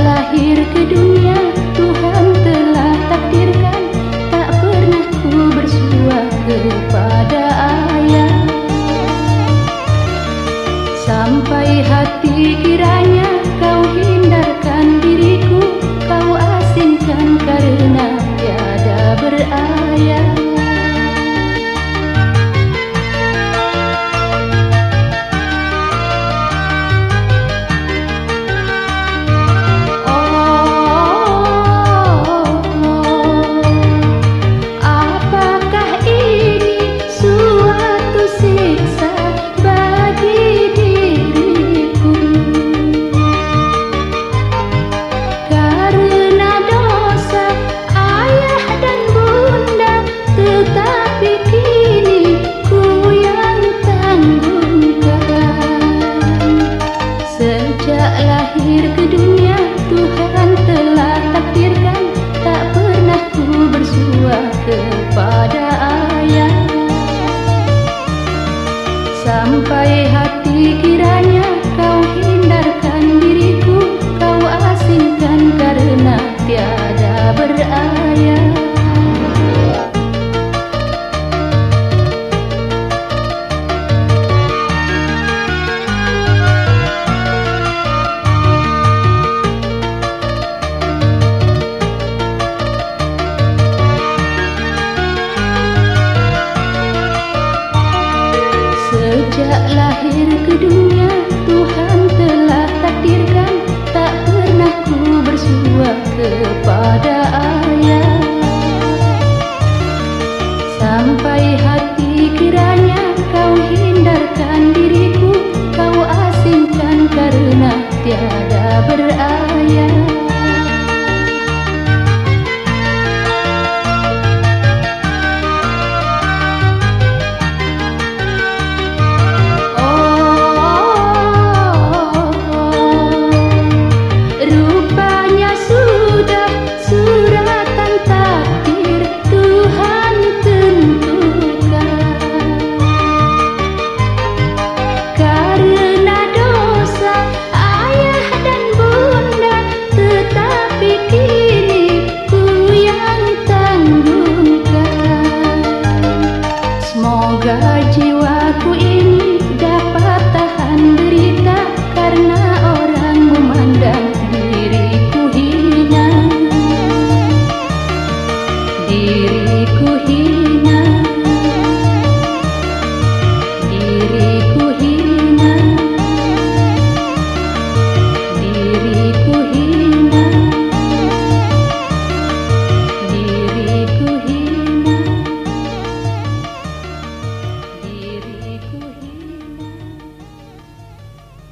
lahir ke dunia Tuhan telah takdirkan Tak pernah ku bersua kepada ayah. Sampai hati kiranya Pikirannya. sejak lahir ke dunia Tuhan